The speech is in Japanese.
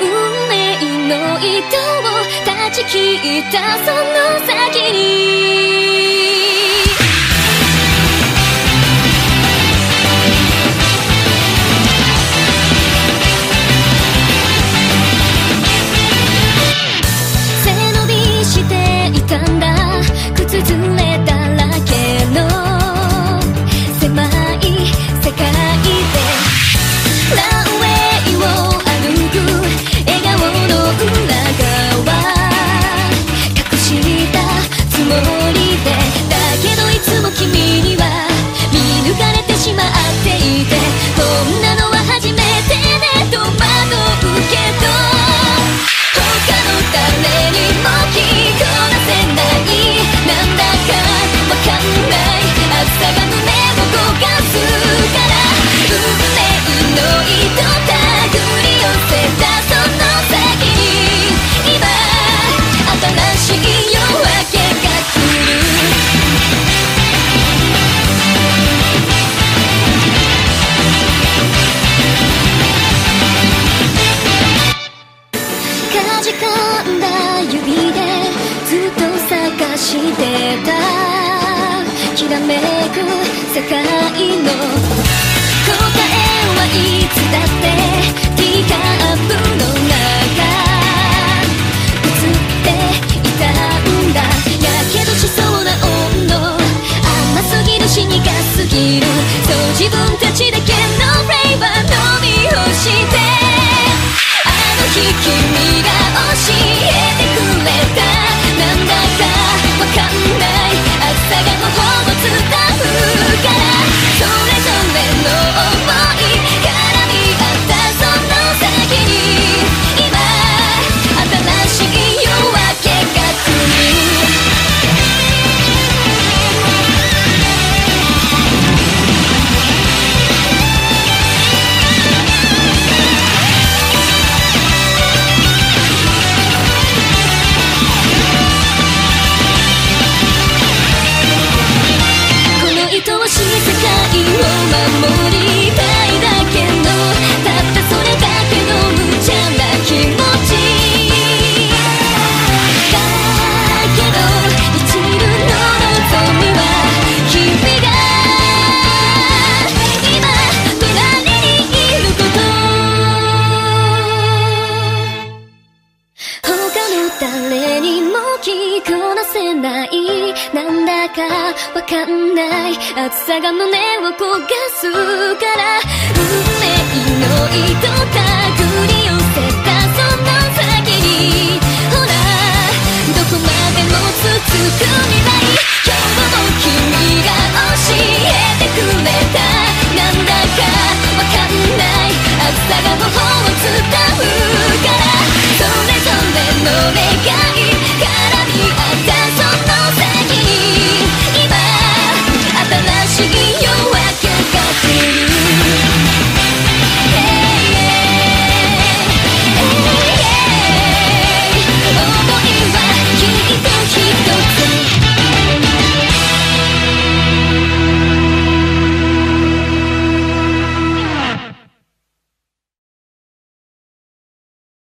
運命の糸を断ち切ったその先に love. がしてた。きらめく世界のこなせない。なんだかわかんない。暑さが胸を焦がすから。運命の糸だ